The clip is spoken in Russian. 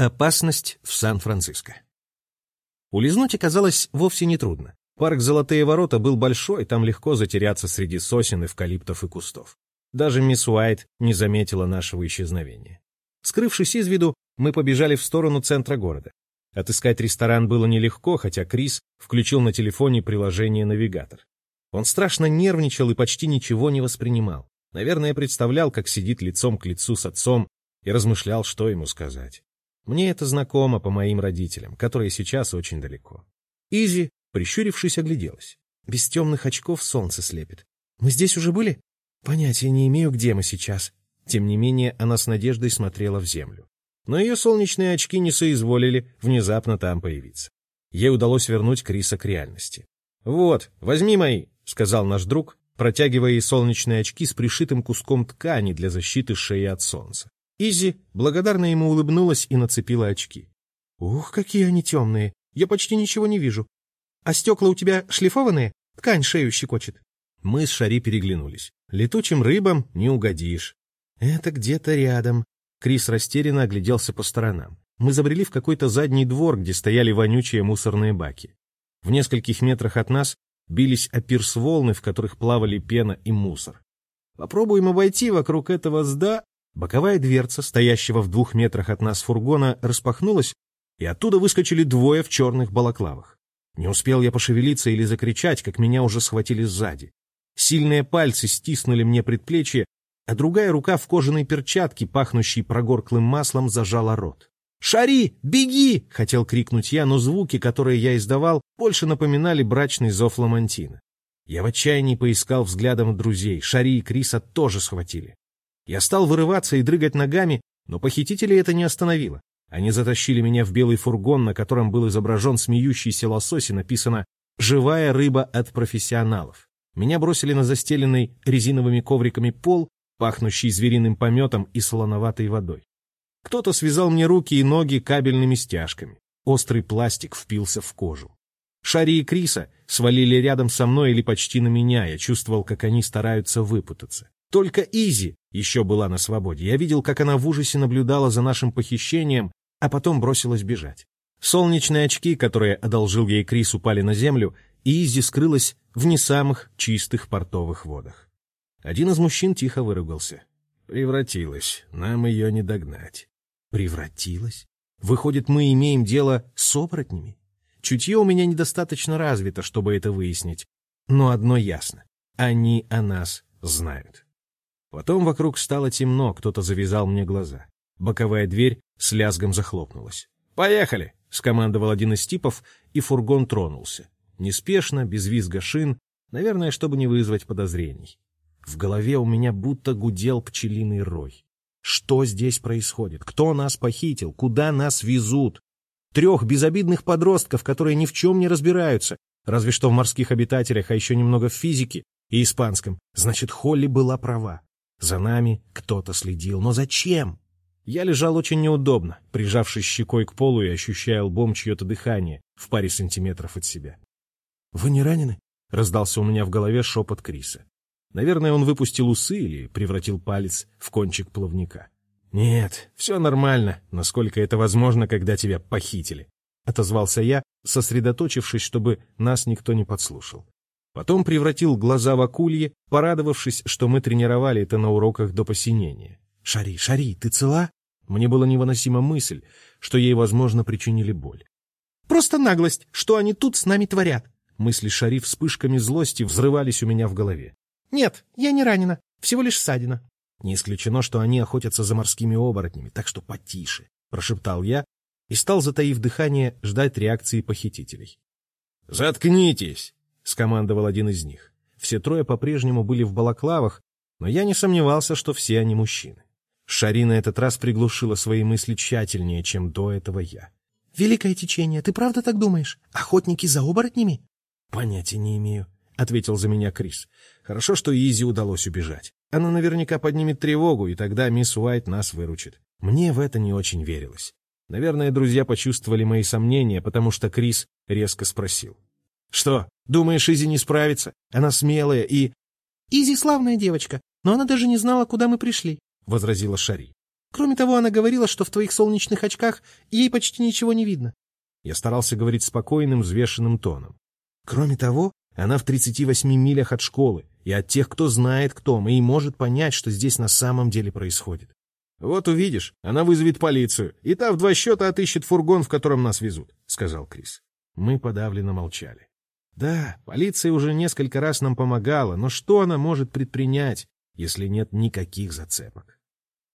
Опасность в Сан-Франциско. Улизнуть оказалось вовсе не трудно. Парк «Золотые ворота» был большой, там легко затеряться среди сосен, эвкалиптов и кустов. Даже мисс Уайт не заметила нашего исчезновения. Скрывшись из виду, мы побежали в сторону центра города. Отыскать ресторан было нелегко, хотя Крис включил на телефоне приложение «Навигатор». Он страшно нервничал и почти ничего не воспринимал. Наверное, представлял, как сидит лицом к лицу с отцом и размышлял, что ему сказать. Мне это знакомо по моим родителям, которые сейчас очень далеко. Изи, прищурившись, огляделась. Без темных очков солнце слепит. Мы здесь уже были? Понятия не имею, где мы сейчас. Тем не менее, она с надеждой смотрела в землю. Но ее солнечные очки не соизволили внезапно там появиться. Ей удалось вернуть Криса к реальности. «Вот, возьми мои», — сказал наш друг, протягивая ей солнечные очки с пришитым куском ткани для защиты шеи от солнца. Изи благодарно ему улыбнулась и нацепила очки. «Ух, какие они темные! Я почти ничего не вижу. А стекла у тебя шлифованные? Ткань шею щекочет». Мы с Шари переглянулись. «Летучим рыбам не угодишь». «Это где-то рядом». Крис растерянно огляделся по сторонам. Мы забрели в какой-то задний двор, где стояли вонючие мусорные баки. В нескольких метрах от нас бились о волны, в которых плавали пена и мусор. Попробуем обойти вокруг этого сда... Боковая дверца, стоящего в двух метрах от нас фургона, распахнулась, и оттуда выскочили двое в черных балаклавах. Не успел я пошевелиться или закричать, как меня уже схватили сзади. Сильные пальцы стиснули мне предплечье, а другая рука в кожаной перчатке, пахнущей прогорклым маслом, зажала рот. «Шари, беги!» — хотел крикнуть я, но звуки, которые я издавал, больше напоминали брачный зов Ламантина. Я в отчаянии поискал взглядом друзей. Шари и Криса тоже схватили. Я стал вырываться и дрыгать ногами, но похитителей это не остановило. Они затащили меня в белый фургон, на котором был изображен смеющийся лосось и написано «Живая рыба от профессионалов». Меня бросили на застеленный резиновыми ковриками пол, пахнущий звериным пометом и солоноватой водой. Кто-то связал мне руки и ноги кабельными стяжками. Острый пластик впился в кожу. Шари и Криса свалили рядом со мной или почти на меня, я чувствовал, как они стараются выпутаться. Только Изи еще была на свободе. Я видел, как она в ужасе наблюдала за нашим похищением, а потом бросилась бежать. Солнечные очки, которые одолжил ей Крис, упали на землю, и Изи скрылась в не самых чистых портовых водах. Один из мужчин тихо выругался. «Превратилась. Нам ее не догнать». «Превратилась? Выходит, мы имеем дело с оборотнями? Чутье у меня недостаточно развито, чтобы это выяснить. Но одно ясно. Они о нас знают». Потом вокруг стало темно, кто-то завязал мне глаза. Боковая дверь с лязгом захлопнулась. «Поехали!» — скомандовал один из типов, и фургон тронулся. Неспешно, без визга шин, наверное, чтобы не вызвать подозрений. В голове у меня будто гудел пчелиный рой. Что здесь происходит? Кто нас похитил? Куда нас везут? Трех безобидных подростков, которые ни в чем не разбираются, разве что в морских обитателях, а еще немного в физике и испанском. Значит, Холли была права. За нами кто-то следил. Но зачем? Я лежал очень неудобно, прижавшись щекой к полу и ощущая лбом чье-то дыхание в паре сантиметров от себя. — Вы не ранены? — раздался у меня в голове шепот Криса. Наверное, он выпустил усы или превратил палец в кончик плавника. — Нет, все нормально, насколько это возможно, когда тебя похитили, — отозвался я, сосредоточившись, чтобы нас никто не подслушал. Потом превратил глаза в акульи, порадовавшись, что мы тренировали это на уроках до посинения. «Шари, Шари, ты цела?» Мне была невыносима мысль, что ей, возможно, причинили боль. «Просто наглость, что они тут с нами творят!» Мысли Шари вспышками злости взрывались у меня в голове. «Нет, я не ранена, всего лишь ссадина». «Не исключено, что они охотятся за морскими оборотнями, так что потише», — прошептал я и стал, затаив дыхание, ждать реакции похитителей. «Заткнитесь!» — скомандовал один из них. Все трое по-прежнему были в балаклавах, но я не сомневался, что все они мужчины. Шари на этот раз приглушила свои мысли тщательнее, чем до этого я. «Великое течение, ты правда так думаешь? Охотники за оборотнями?» «Понятия не имею», — ответил за меня Крис. «Хорошо, что Изи удалось убежать. Она наверняка поднимет тревогу, и тогда мисс Уайт нас выручит. Мне в это не очень верилось. Наверное, друзья почувствовали мои сомнения, потому что Крис резко спросил. Что, думаешь, Изи не справится? Она смелая и... Изи славная девочка, но она даже не знала, куда мы пришли, — возразила Шари. Кроме того, она говорила, что в твоих солнечных очках ей почти ничего не видно. Я старался говорить спокойным, взвешенным тоном. Кроме того, она в 38 милях от школы и от тех, кто знает, кто мы, и может понять, что здесь на самом деле происходит. «Вот увидишь, она вызовет полицию, и та в два счета отыщет фургон, в котором нас везут», — сказал Крис. Мы подавленно молчали. Да, полиция уже несколько раз нам помогала, но что она может предпринять, если нет никаких зацепок?